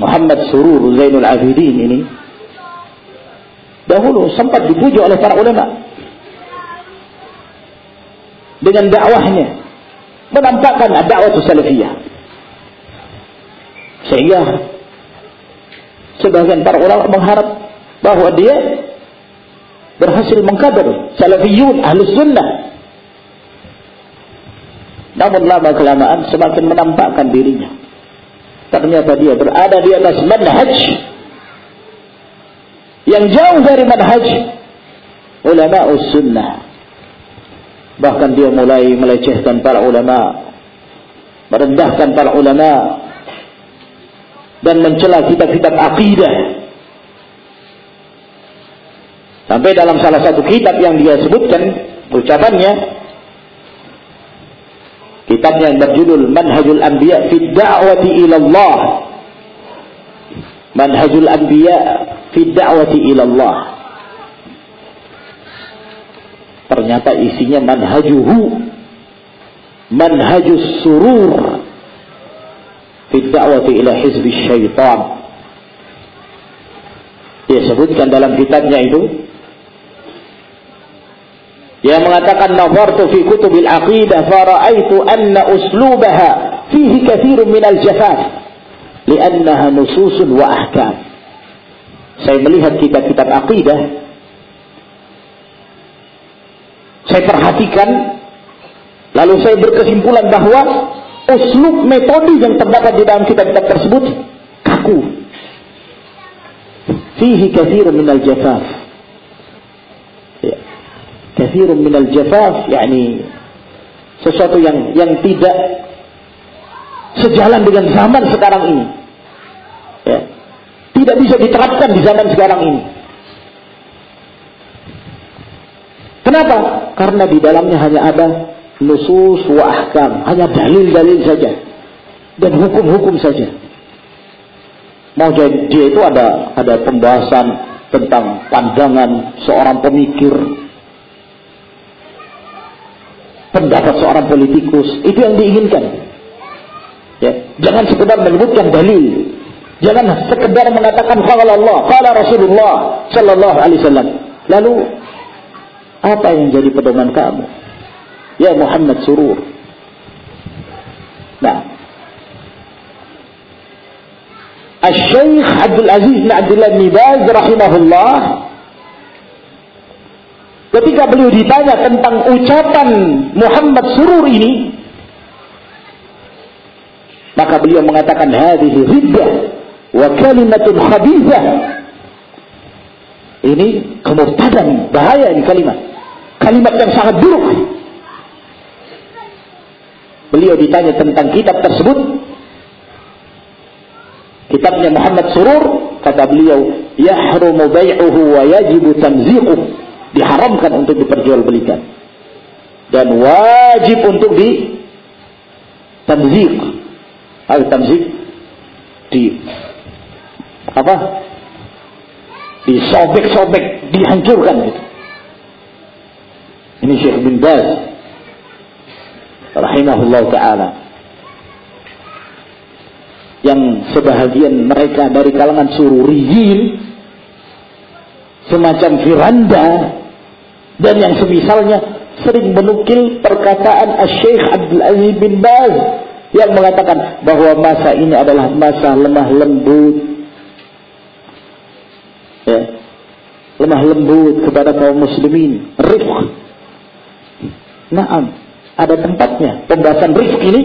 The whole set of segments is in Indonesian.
Muhammad Surur Zainul Abidin ini. Dahulu sempat dipuji oleh para ulama. Dengan dakwahnya. Menampakkan dakwah salafiyah. Sehingga sebagian para ulama mengharap bahwa dia berhasil mengkader salafiyun ahlus sunnah. Namun lama kelamaan semakin menampakkan dirinya ternyata dia berada di atas manhaj yang jauh dari manhaj ulama sunnah. Bahkan dia mulai melecehkan para ulama merendahkan para ulama dan mencela kitab-kitab akidah sampai dalam salah satu kitab yang dia sebutkan ucapannya kitab yang berjudul Manhajul Anbiya fi Da'wati ila Allah Manhajul Anbiya fi Da'wati ila Allah ternyata isinya manhajuhu. Manhajus surur. Fi da'wati ila hizbi syaitan. Dia sebutkan dalam kitabnya itu yang mengatakan nazartu fi kutubil aqidah fara'aitu anna uslubaha fihi kathirun min al-jafaf li'annaha nususun wa ahkam. Saya melihat kitab-kitab aqidah. Saya perhatikan. Lalu saya berkesimpulan bahwa uslub metode yang terdapat di dalam kitab-kitab tersebut kaku. Fihi kathirun minal jafaf. Kathirun minal jafaf yakni sesuatu yang yang tidak sejalan dengan zaman sekarang ini ya. tidak bisa diterapkan di zaman sekarang ini Kenapa? Karena di dalamnya hanya ada nusus wa ahkam, hanya dalil-dalil saja dan hukum-hukum saja. Mau jadi dia itu ada ada pembahasan tentang pandangan seorang pemikir, pendapat seorang politikus, itu yang diinginkan. Ya, jangan sekedar menyebutkan dalil, jangan sekedar mengatakan qala Allah, qala Rasulullah sallallahu alaihi wasallam. Lalu apa yang jadi pedoman kamu? Ya Muhammad Surur. Nah. Al-Syeikh Abdul Aziz bin Abdullah bin Baz rahimahullah ketika beliau ditanya tentang ucapan Muhammad Surur ini maka beliau mengatakan hadhihi riddah wa kalimatun khabithah ini kemurtadan bahaya ini kalimat kalimat yang sangat buruk. Beliau ditanya tentang kitab tersebut. Kitabnya Muhammad Surur, kata beliau, yahrumu bai'uhu wa yajibu tamziquh. Diharamkan untuk diperjualbelikan. Dan wajib untuk di tamzik. Al tamzik di apa? Disobek-sobek, dihancurkan gitu. Ini Syekh bin Baz rahimahullah taala yang sebahagian mereka dari kalangan sururiyin semacam Firanda dan yang semisalnya sering menukil perkataan Syekh Abdul Aziz bin Baz yang mengatakan bahwa masa ini adalah masa lemah lembut ya, lemah lembut kepada kaum muslimin rifq Naam, ada tempatnya. Pembahasan rizki ini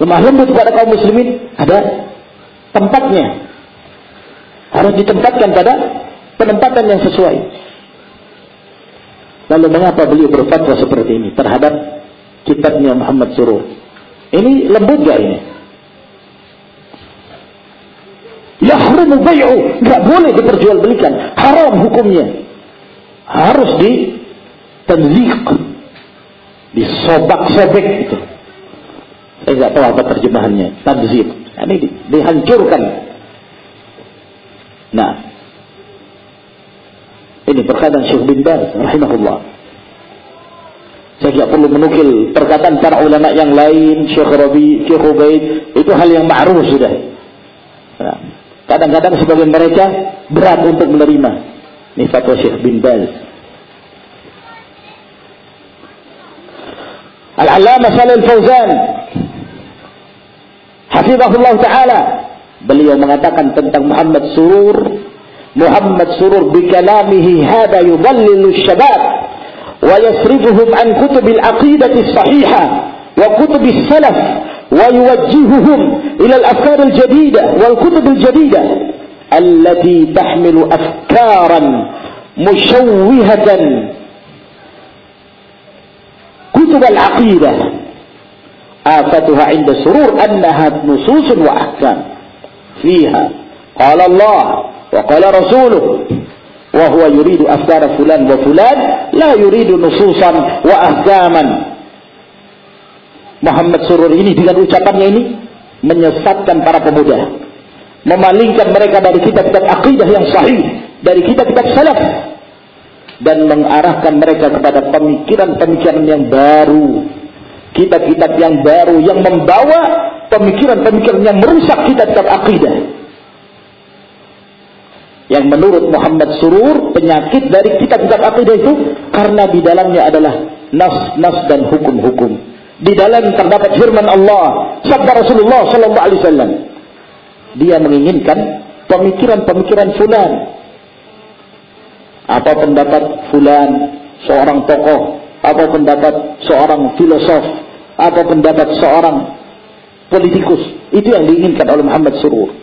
lemah lembut kepada kaum muslimin ada tempatnya. Harus ditempatkan pada penempatan yang sesuai. Lalu mengapa beliau berfatwa seperti ini terhadap kitabnya Muhammad Suruh? Ini lembut gak ini? Yahrumu bay'u, nggak boleh diperjualbelikan, haram hukumnya. Harus di tanzik, disobak-sobek itu. Saya nggak tahu apa terjemahannya. Tabzir. Ini di, dihancurkan. Nah, ini perkataan Syekh bin Baz rahimahullah. Saya tidak perlu menukil perkataan para ulama yang lain, Syekh Rabi, Syekh Ubaid, itu hal yang ma'ruf sudah. Nah, Kadang-kadang sebagian mereka berat untuk menerima. Ini fatwa Syekh bin Baz. Al-Allamah Salih Fauzan Hafizahullah Ta'ala Beliau mengatakan tentang Muhammad Surur محمد سرور بكلامه هذا يضلل الشباب ويصرفهم عن كتب العقيدة الصحيحة وكتب السلف ويوجههم إلى الأفكار الجديدة والكتب الجديدة التي تحمل أفكارا مشوهة. كتب العقيدة آفتها عند سرور أنها نصوص وأحكام فيها. قال الله وقال رسوله وهو يريد أفكار فلان وفلان لا يريد نصوصا وأحكاما Muhammad Surur ini dengan ucapannya ini menyesatkan para pemuda. Memalingkan mereka dari kitab-kitab akidah yang sahih. Dari kitab-kitab salaf. Dan mengarahkan mereka kepada pemikiran-pemikiran yang baru. Kitab-kitab yang baru yang membawa pemikiran-pemikiran yang merusak kitab-kitab akidah. yang menurut Muhammad Surur penyakit dari kitab-kitab akidah itu karena di dalamnya adalah nas-nas dan hukum-hukum di dalam terdapat firman Allah, sabda Rasulullah sallallahu alaihi wasallam. Dia menginginkan pemikiran-pemikiran fulan. Apa pendapat fulan, seorang tokoh, apa pendapat seorang filosof, apa pendapat seorang politikus. Itu yang diinginkan oleh Muhammad Surur.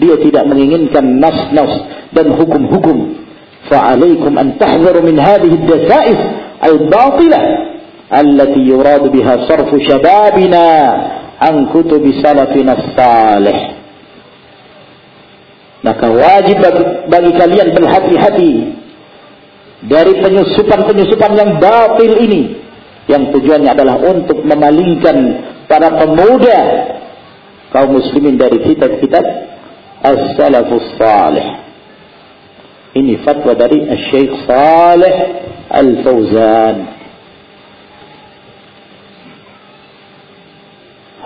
Dia tidak menginginkan nas-nas dan hukum-hukum. Fa'alaikum an tahzaru min hadhihi dasa'is al-batilah allati yuradu biha sarfu syababina an kutubi salafina salih. Maka wajib bagi, bagi kalian berhati-hati dari penyusupan-penyusupan yang batil ini yang tujuannya adalah untuk memalingkan para pemuda kaum muslimin dari kitab-kitab as-salafus salih ini fatwa dari Syekh Saleh Al-Fauzan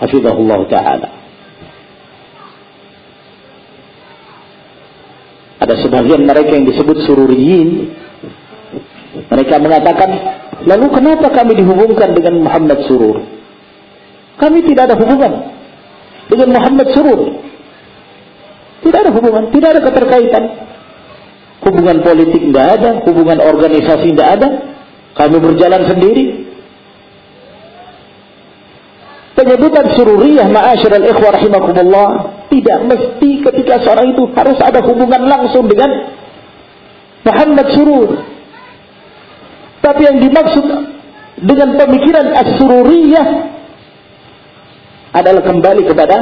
hafizahullah taala. Ada sebagian mereka yang disebut sururiyin. Mereka mengatakan, lalu kenapa kami dihubungkan dengan Muhammad Surur? Kami tidak ada hubungan dengan Muhammad Surur. Tidak ada hubungan, tidak ada keterkaitan. Hubungan politik tidak ada, hubungan organisasi tidak ada. Kami berjalan sendiri, penyebutan sururiyah ma'asyiral ikhwah rahimakumullah tidak mesti ketika seorang itu harus ada hubungan langsung dengan Muhammad surur. Tapi yang dimaksud dengan pemikiran as-sururiyah adalah kembali kepada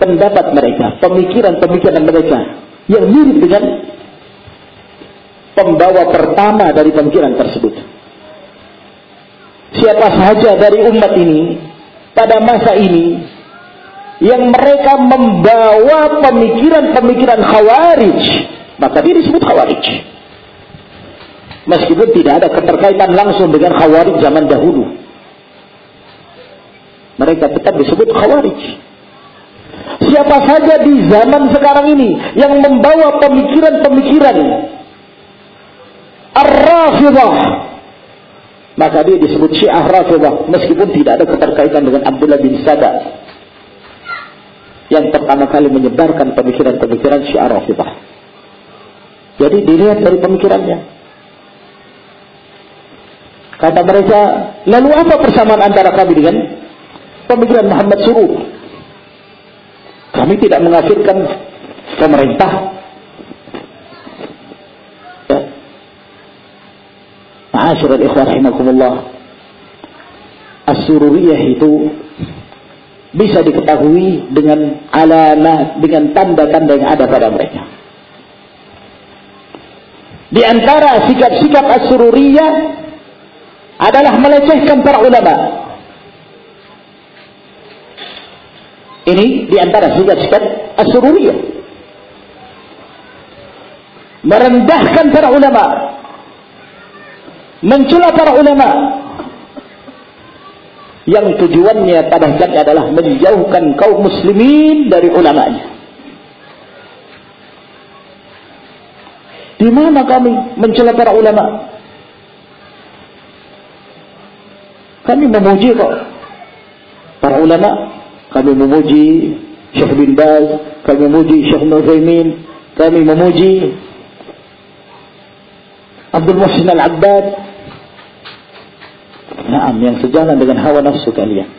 pendapat mereka, pemikiran-pemikiran mereka yang mirip dengan pembawa pertama dari pemikiran tersebut. Siapa saja dari umat ini pada masa ini yang mereka membawa pemikiran-pemikiran khawarij maka dia disebut khawarij. Meskipun tidak ada keterkaitan langsung dengan khawarij zaman dahulu. Mereka tetap disebut khawarij siapa saja di zaman sekarang ini yang membawa pemikiran-pemikiran ar-rafidah maka dia disebut Syiah Rafidah meskipun tidak ada keterkaitan dengan Abdullah bin Sada yang pertama kali menyebarkan pemikiran-pemikiran Syiah Rafidah. Jadi dilihat dari pemikirannya. Kata mereka, lalu apa persamaan antara kami dengan pemikiran Muhammad Surur? Kami tidak mengafirkan pemerintah, Ma'asyiral ikhwan rahimakumullah. As-sururiyah itu bisa diketahui dengan alamat, dengan tanda-tanda yang ada pada mereka. Di antara sikap-sikap as-sururiyah adalah melecehkan para ulama. Ini di antara sikap-sikap as-sururiyah. Merendahkan para ulama mencela para ulama yang tujuannya pada hakikatnya adalah menjauhkan kaum muslimin dari ulamanya. Di mana kami mencela para ulama? Kami memuji kok para ulama. Kami memuji Syekh bin Baz, kami memuji Syekh Nuzaimin, kami memuji Abdul Muhsin Al-Abbad. Naam, yang sejalan dengan hawa nafsu kalian.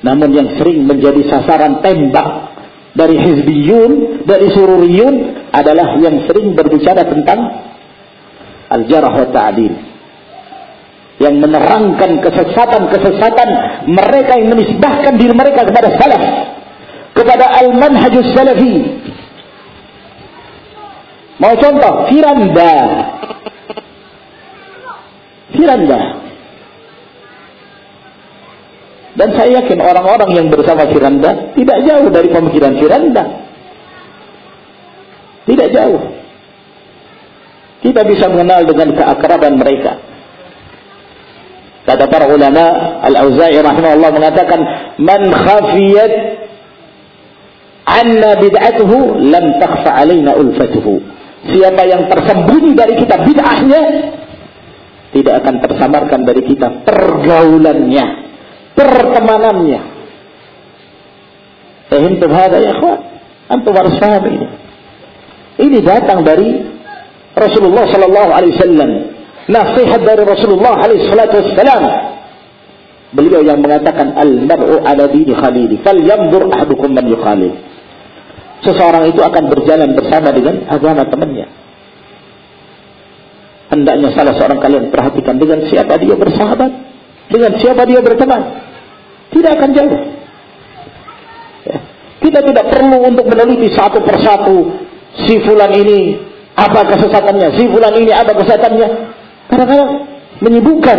Namun yang sering menjadi sasaran tembak dari hizbiyun, dari sururiyun adalah yang sering berbicara tentang al-jarah wa ta'adil. Yang menerangkan kesesatan-kesesatan mereka yang menisbahkan diri mereka kepada salaf. Kepada al-manhajus salafi. Mau contoh, Firanda. Firanda. Dan saya yakin orang-orang yang bersama Firanda tidak jauh dari pemikiran Firanda. Tidak jauh. Kita bisa mengenal dengan keakraban mereka. Kata para ulama, Al-Auza'i rahimahullah mengatakan, "Man khafiyat anna bid'atuhu lam takhfa alaina ulfatuhu." Siapa yang tersembunyi dari kita bid'ahnya tidak akan tersamarkan dari kita pergaulannya, pertemanannya. Fahimtum hada ya akhwat? Antum harus ini. Ini datang dari Rasulullah sallallahu alaihi wasallam. Nasihat dari Rasulullah alaihi salatu wasallam. Beliau yang mengatakan al-mar'u ala dini khalili, falyanzur ahadukum man yukhalil seseorang itu akan berjalan bersama dengan agama temannya. Hendaknya salah seorang kalian perhatikan dengan siapa dia bersahabat, dengan siapa dia berteman. Tidak akan jauh. Ya. Kita tidak perlu untuk meneliti satu persatu si fulan ini apa kesesatannya, si fulan ini apa kesesatannya. Kadang-kadang menyibukkan.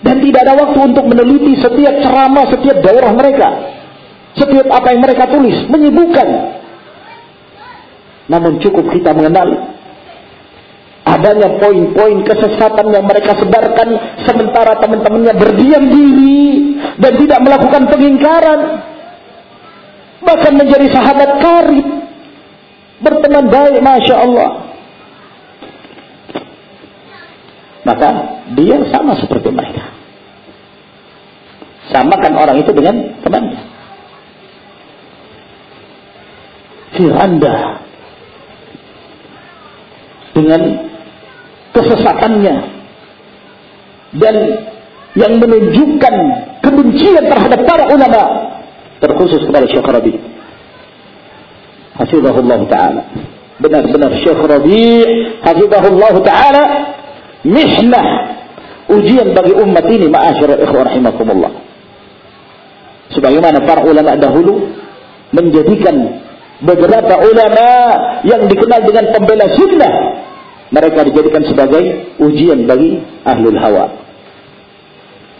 Dan tidak ada waktu untuk meneliti setiap ceramah, setiap daurah mereka. Setiap apa yang mereka tulis menyibukkan. Namun cukup kita mengenal adanya poin-poin kesesatan yang mereka sebarkan sementara teman-temannya berdiam diri dan tidak melakukan pengingkaran. Bahkan menjadi sahabat karib. Berteman baik, Masya Allah. Maka dia sama seperti mereka. Samakan orang itu dengan temannya. Firanda dengan kesesatannya dan yang menunjukkan kebencian terhadap para ulama terkhusus kepada Syekh Rabi Hafizahullah Ta'ala benar-benar Syekh Rabi Hafizahullah Ta'ala mihnah ujian bagi umat ini ma'asyara ikhwan rahimakumullah. Sebagaimana para ulama dahulu menjadikan beberapa ulama yang dikenal dengan pembela sunnah mereka dijadikan sebagai ujian bagi ahlul hawa.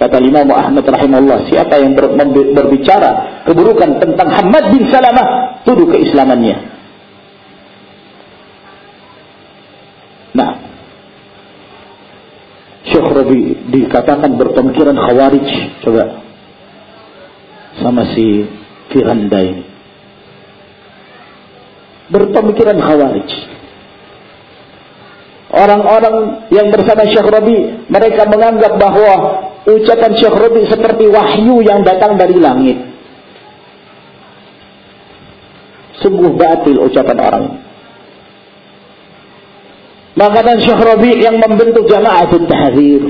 Kata Imam Ahmad rahimahullah siapa yang ber, berbicara keburukan tentang Hamad bin Salamah tuduh keislamannya nah Syekh Rabi dikatakan berpemikiran khawarij coba sama si Firanda ini berpemikiran khawarij. Orang-orang yang bersama Syekh Rabi, mereka menganggap bahwa ucapan Syekh Rabi seperti wahyu yang datang dari langit. Sungguh batil ucapan orang. Maka dan Syekh Rabi yang membentuk jamaatul tahzir.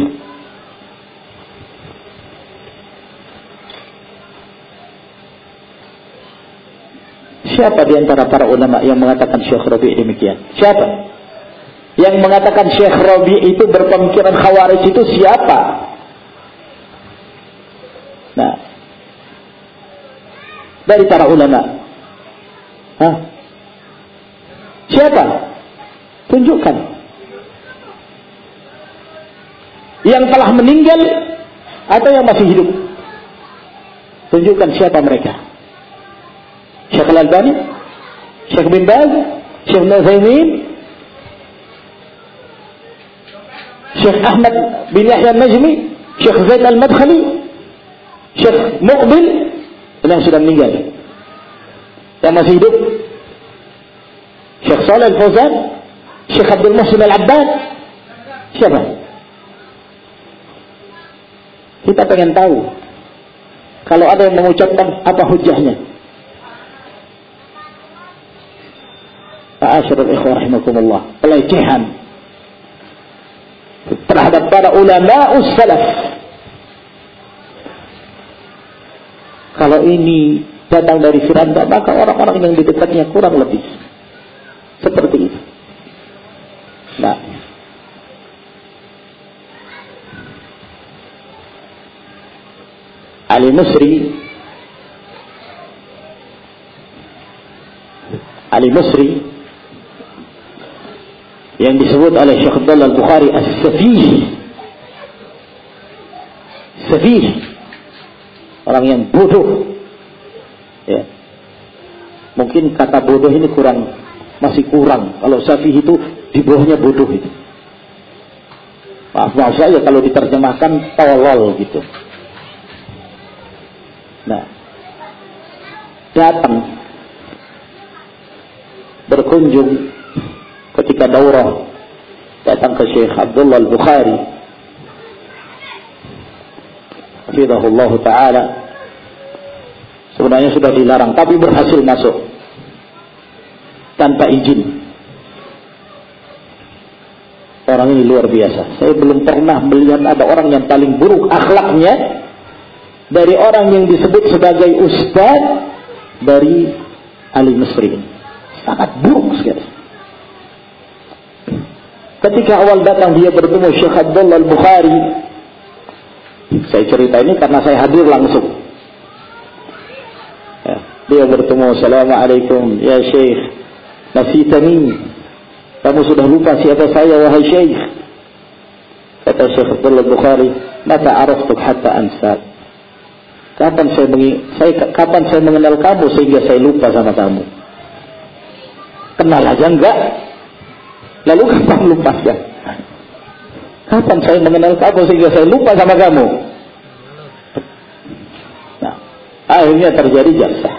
Siapa di antara para ulama yang mengatakan Syekh Rabi demikian? Siapa? Yang mengatakan Syekh Rabi itu berpemikiran khawarij itu siapa? Nah, dari para ulama. Hah? Siapa? Tunjukkan. Yang telah meninggal atau yang masih hidup? Tunjukkan siapa mereka. Syekh Al-Albani, Syekh bin Baz, Syekh Nuzaimin. Syekh Ahmad bin Yahya Najmi, Syekh Zaid Al-Madkhali, Syekh Muqbil, yang sudah meninggal. Yang masih hidup, Syekh Saleh Al-Fauzan, Syekh Abdul Muhsin Al-Abbad, siapa? Kita pengen tahu. Kalau ada yang mengucapkan apa hujahnya. Ma'asyarul ikhwah rahimakumullah. Pelecehan. Terhadap para ulama salaf. Kalau ini datang dari Firanda, maka orang-orang yang di dekatnya kurang lebih. Seperti itu. Ali Musri Ali Musri yang disebut oleh Syekh Abdullah Al-Bukhari As-Safih. Safih. Orang yang bodoh. Ya. Mungkin kata bodoh ini kurang masih kurang. Kalau Safih itu di bawahnya bodoh itu. Maaf maaf saja kalau diterjemahkan tolol gitu Nah, datang. Berkunjung ketika daurah datang ke Syekh Abdullah Al-Bukhari. Hafizahullah Ta'ala. Sebenarnya sudah dilarang tapi berhasil masuk. Tanpa izin. Orang ini luar biasa. Saya belum pernah melihat ada orang yang paling buruk akhlaknya dari orang yang disebut sebagai ustaz dari Ali Mesri. Sangat buruk sekali. Ketika awal datang dia bertemu Syekh Abdullah Al-Bukhari. Saya cerita ini karena saya hadir langsung. Ya, dia bertemu, Assalamualaikum, ya Syekh. Nasitani. Kamu sudah lupa siapa saya, wahai Syekh. Kata Syekh Abdullah Al-Bukhari, Mata araftuk hatta ansat. Kapan saya, saya kapan saya mengenal kamu sehingga saya lupa sama kamu? Kenal aja enggak? Lalu kapan lupa ya? Kapan saya mengenal kamu sehingga saya lupa sama kamu? Nah, akhirnya terjadi jasa.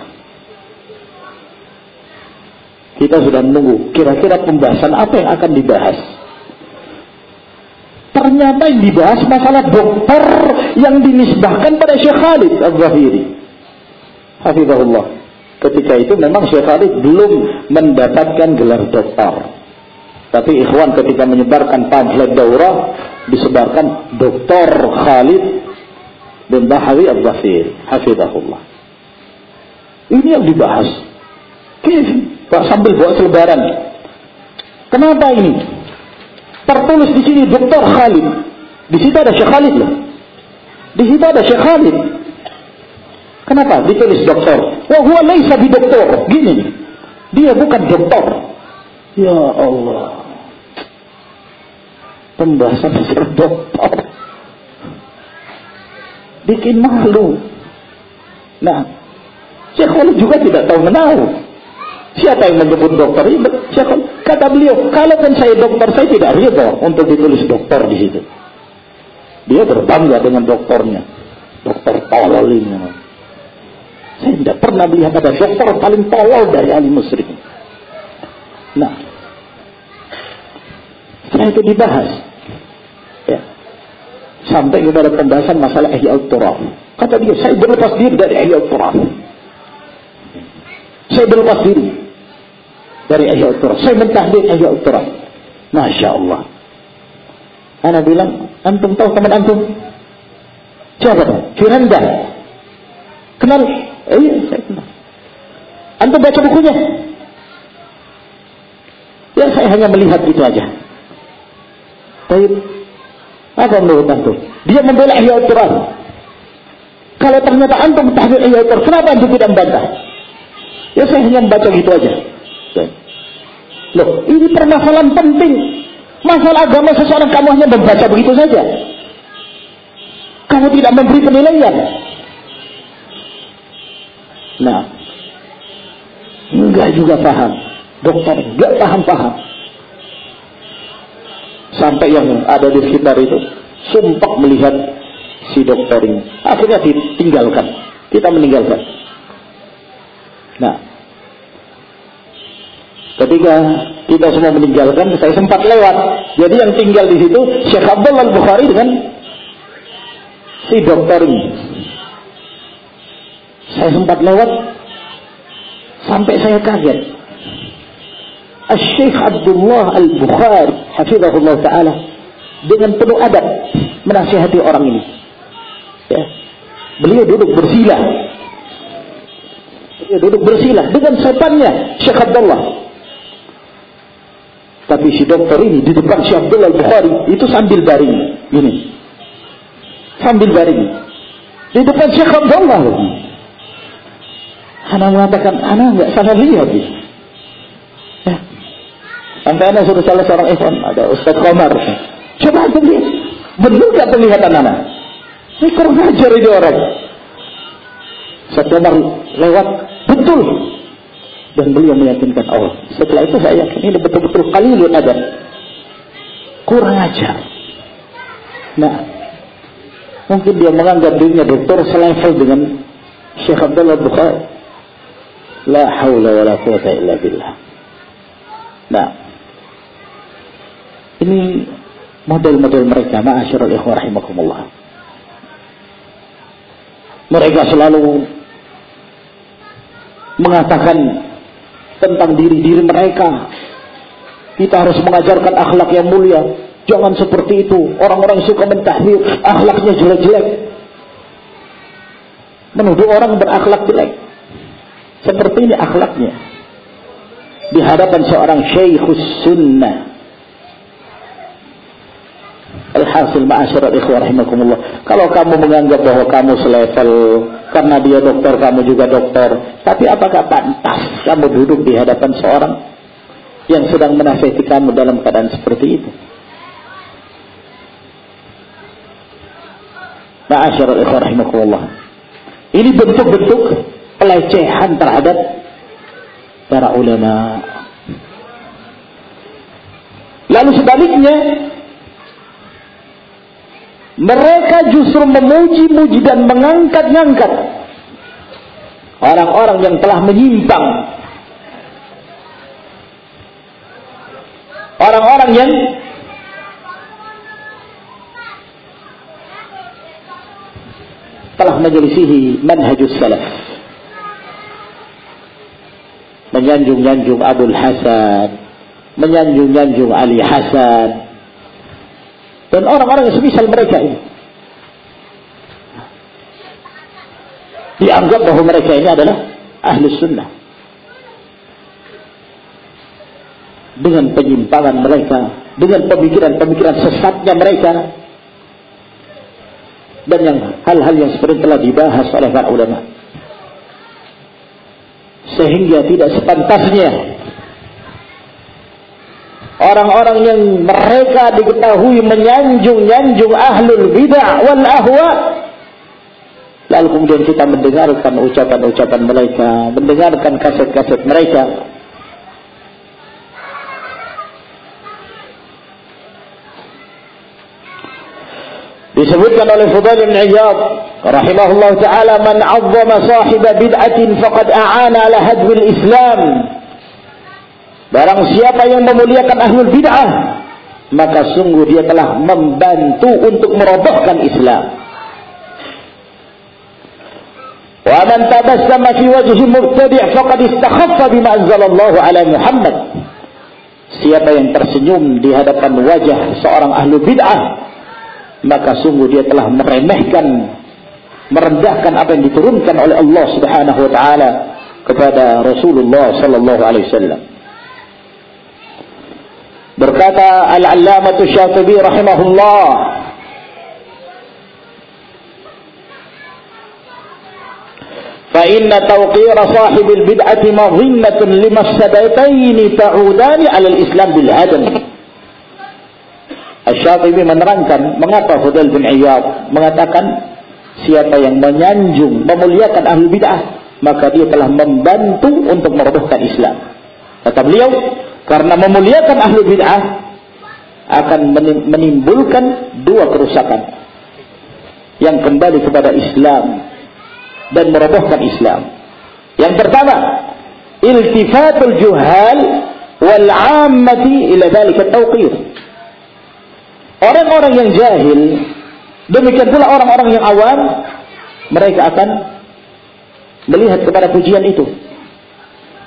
Kita sudah menunggu kira-kira pembahasan apa yang akan dibahas. Ternyata yang dibahas masalah dokter yang dinisbahkan pada Syekh Khalid Al-Zahiri. Hafizahullah. Ketika itu memang Syekh Khalid belum mendapatkan gelar dokter. Tapi ikhwan ketika menyebarkan pamflet daurah disebarkan Dokter Khalid bin Bahawi Al-Zahiri. Hafizahullah. Ini yang dibahas. Pak sambil buat selebaran. Kenapa ini? Tertulis di sini Dr. Khalid. Di situ ada Syekh Khalid loh. Di situ ada Syekh Khalid. Kenapa ditulis dokter? Wah, huwa laisa bi doktor. Gini Dia bukan dokter. Ya Allah. Pembahasan soal dokter. Bikin malu. Nah, Syekh Khalid juga tidak tahu menahu. Siapa yang menyebut dokter? Siapa? Kata beliau, kalau kan saya dokter, saya tidak ridho untuk ditulis dokter di situ. Dia berbangga dengan dokternya. Dokter tolol ini. Saya tidak pernah melihat ada dokter paling tolol dari ahli musyrik. Nah, setelah itu dibahas. Ya. Sampai kepada pembahasan masalah ihya turaf. Kata dia, saya berlepas diri dari ihya turaf. Saya berlepas diri dari Ihya Utturah. Saya mentahdir Ihya Utturah. Masya Allah. Ana bilang, antum tahu teman antum? Siapa tuh? Firanda. Kenal? Eh, iya, saya kenal. Antum baca bukunya? Ya, saya hanya melihat itu aja. Baik. Apa menurut antum? Dia membela Ihya Utturah. Kalau ternyata antum tahdir Ihya Utturah, kenapa antum tidak membantah? Ya saya hanya membaca gitu aja. Loh, ini permasalahan penting. Masalah agama seseorang kamu hanya membaca begitu saja. Kamu tidak memberi penilaian. Nah, enggak juga paham. Dokter enggak paham-paham. Sampai yang ada di sekitar itu sumpah melihat si dokter ini. Akhirnya ditinggalkan. Kita meninggalkan. Nah, ketika kita semua meninggalkan, saya sempat lewat. Jadi yang tinggal di situ Syekh Abdullah Al-Bukhari dengan si dokter ini. Saya sempat lewat sampai saya kaget. Syekh Abdullah Al-Bukhari hafizahullah taala dengan penuh adab menasihati orang ini. Ya. Beliau duduk bersila. Beliau duduk bersila dengan sopannya Syekh Abdullah. Tapi si dokter ini di depan Syekh Abdullah Al-Bukhari itu sambil baring. Ini. Sambil baring. Di depan Syekh Abdullah lagi. Ana mengatakan, Ana nggak salah lihat. Ya. Sampai Ana suruh salah seorang ikhwan, ada Ustaz Komar. Coba anda lihat. Benar gak penglihatan Ana? Ini kurang ajar ini orang. Ustaz Komar lewat, betul. Dan beliau meyakinkan Allah. Setelah itu saya yakin ini betul-betul kalilun ada. Kurang ajar. Nah, mungkin dia menganggap dirinya dokter selevel dengan Syekh Abdullah Bukhari. La haula wa la quwata illa billah. Nah, ini model-model mereka, ma'asyiral ikhwah rahimakumullah. Mereka selalu mengatakan tentang diri-diri mereka. Kita harus mengajarkan akhlak yang mulia. Jangan seperti itu. Orang-orang suka mentahdir, akhlaknya jelek-jelek. Menuduh orang berakhlak jelek. Seperti ini akhlaknya. Di hadapan seorang syekhus sunnah. Alhasil ma'asyiral ikhwah rahimakumullah. Kalau kamu menganggap bahwa kamu selevel karena dia dokter, kamu juga dokter. Tapi apakah pantas kamu duduk di hadapan seorang yang sedang menasihati kamu dalam keadaan seperti itu? Ma'asyiral ikhwah rahimakumullah. Ini bentuk-bentuk pelecehan terhadap para ulama. Lalu sebaliknya, mereka justru memuji-muji dan mengangkat-ngangkat orang-orang yang telah menyimpang. Orang-orang yang telah menyelisihi manhajus salaf. Menyanjung-nyanjung Abdul Hasan, menyanjung-nyanjung Ali Hasan, dan orang-orang yang semisal mereka ini. Dianggap bahwa mereka ini adalah ahli sunnah. Dengan penyimpangan mereka, dengan pemikiran-pemikiran sesatnya mereka, dan yang hal-hal yang seperti telah dibahas oleh para ulama. Sehingga tidak sepantasnya orang-orang yang mereka diketahui menyanjung-nyanjung ahlul bid'ah wal ahwa. Lalu kemudian kita mendengarkan ucapan-ucapan mereka mendengarkan kaset-kaset mereka. Disebutkan oleh Fudail bin Iyad rahimahullah taala man 'azzama sahiba bid'atin faqad a'ana ala hadwil islam Barang siapa yang memuliakan ahlul bid'ah, maka sungguh dia telah membantu untuk merobohkan Islam. Wa man tabassama fi wajhi mubtadi' faqad istakhaffa bima anzalallahu ala Muhammad. Siapa yang tersenyum di hadapan wajah seorang ahlu bid'ah, maka sungguh dia telah meremehkan, merendahkan apa yang diturunkan oleh Allah Subhanahu wa taala kepada Rasulullah sallallahu alaihi wasallam. Berkata Al-Allamah Syatibi rahimahullah فإن توقير صاحب البدعة مظنة لمفسدتين تعودان على الإسلام بالهدم Asy-Syatibi menerangkan mengapa Fudail bin Iyad mengatakan siapa yang menyanjung memuliakan ahli bid'ah maka dia telah membantu untuk merobohkan Islam. Kata beliau, karena memuliakan ahli bid'ah akan menimbulkan dua kerusakan yang kembali kepada Islam dan merobohkan Islam. Yang pertama, iltifatul juhal wal ammati ila dhalika tawqir. Orang-orang yang jahil, demikian pula orang-orang yang awam, mereka akan melihat kepada pujian itu.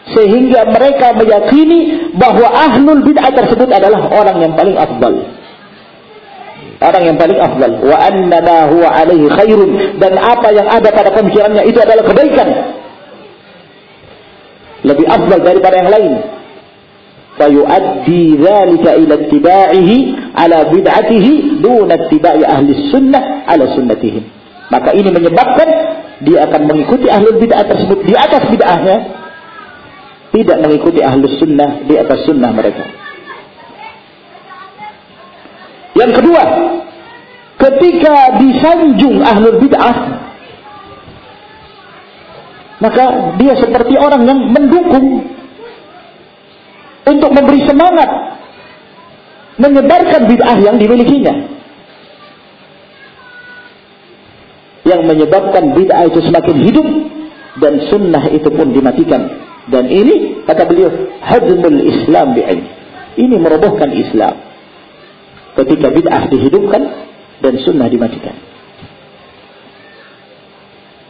Sehingga mereka meyakini bahwa ahlul bid'ah tersebut adalah orang yang paling afdal. Orang yang paling afdal. Wa annama huwa alaihi khairun. Dan apa yang ada pada pemikirannya itu adalah kebaikan. Lebih afdal daripada yang lain. Fayuaddi dhalika ila ittiba'ihi ala bid'atihi duna ittiba'i ahli sunnah ala sunnatihim. Maka ini menyebabkan dia akan mengikuti ahli bid'ah tersebut di atas bid'ahnya tidak mengikuti ahlus sunnah di atas sunnah mereka. Yang kedua, ketika disanjung ahlul bid'ah, maka dia seperti orang yang mendukung untuk memberi semangat menyebarkan bid'ah yang dimilikinya. Yang menyebabkan bid'ah itu semakin hidup dan sunnah itu pun dimatikan. Dan ini kata beliau hadmul Islam bi'ilm. Ini merobohkan Islam. Ketika bid'ah dihidupkan dan sunnah dimatikan.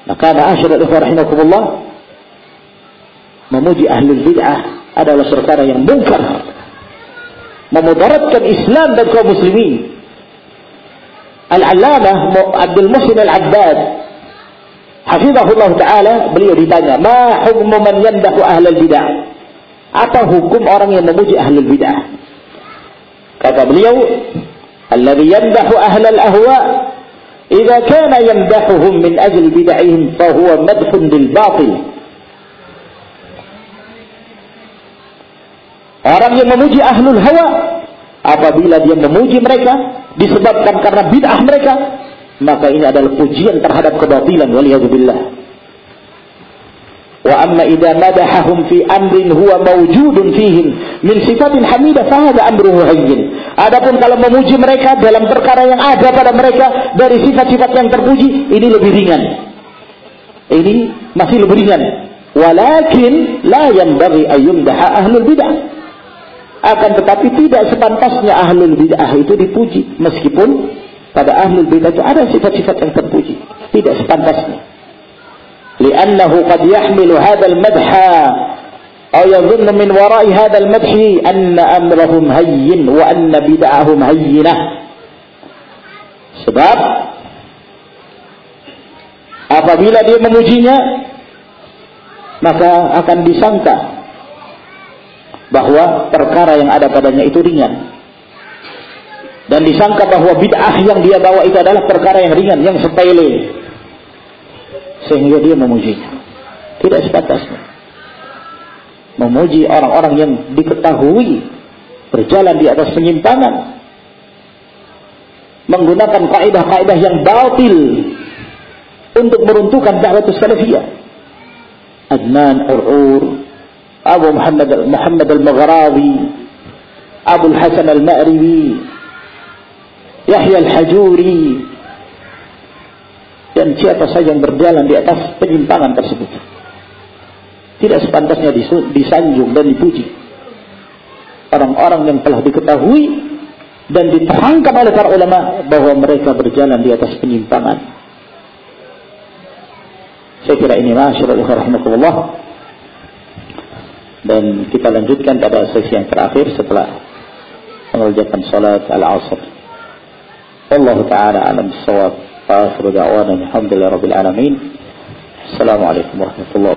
Maka ma'asyiral ikhwah rahimakumullah memuji ahli bid'ah adalah perkara yang mungkar. Memudaratkan Islam dan kaum muslimin. Al-Allamah Abdul Muhsin Al-Abbad Hafizahullah Ta'ala beliau ditanya, Ma hukmu man yandahu ahlal bid'ah? Apa hukum orang yang memuji ahlul bid'ah? Kata beliau, Alladhi yandahu ahlal ahwa Idza kana yamdahuhum min ajli bid'ahihim fahuwa madhun bil batil. Orang yang memuji ahlul hawa apabila dia memuji mereka disebabkan karena bid'ah mereka maka ini adalah pujian terhadap kebatilan waliyadzubillah wa amma idza madahahum fi amrin huwa mawjudun fihim min sifatin hamidah fahada amruhu hayyin. Adapun kalau memuji mereka dalam perkara yang ada pada mereka dari sifat-sifat yang terpuji ini lebih ringan. Ini masih lebih ringan. Walakin la yanbaghi ayyumdaha ahlul bidah. Akan tetapi tidak sepantasnya ahlul bid'ah itu dipuji meskipun pada ahli bidah itu ada sifat-sifat yang terpuji. Tidak sepantasnya. Liannahu qad yahmilu hadal madha atau yadhunnu min warai hadal madhi anna amrahum hayyin wa anna bid'ahum hayyinah. Sebab apabila dia memujinya maka akan disangka bahwa perkara yang ada padanya itu ringan dan disangka bahwa bid'ah yang dia bawa itu adalah perkara yang ringan, yang sepele. Sehingga dia memujinya. Tidak sepatasnya. Memuji orang-orang yang diketahui berjalan di atas penyimpangan. Menggunakan kaidah-kaidah yang batil untuk meruntuhkan dakwah salafiyah. Adnan Ur'ur, Abu Muhammad Al-Maghrawi, Abu Hasan Al-Ma'ribi, Yahya al-Hajuri. Dan siapa saja yang berjalan di atas penyimpangan tersebut. Tidak sepantasnya disanjung dan dipuji. Orang-orang yang telah diketahui dan diterangkan oleh para ulama bahwa mereka berjalan di atas penyimpangan. Saya kira ini masyarakat dan kita lanjutkan pada sesi yang terakhir setelah mengerjakan salat al-asr والله تعالى أعلم بالصواب. وآخر دعوانا الحمد لله رب العالمين. السلام عليكم ورحمة الله.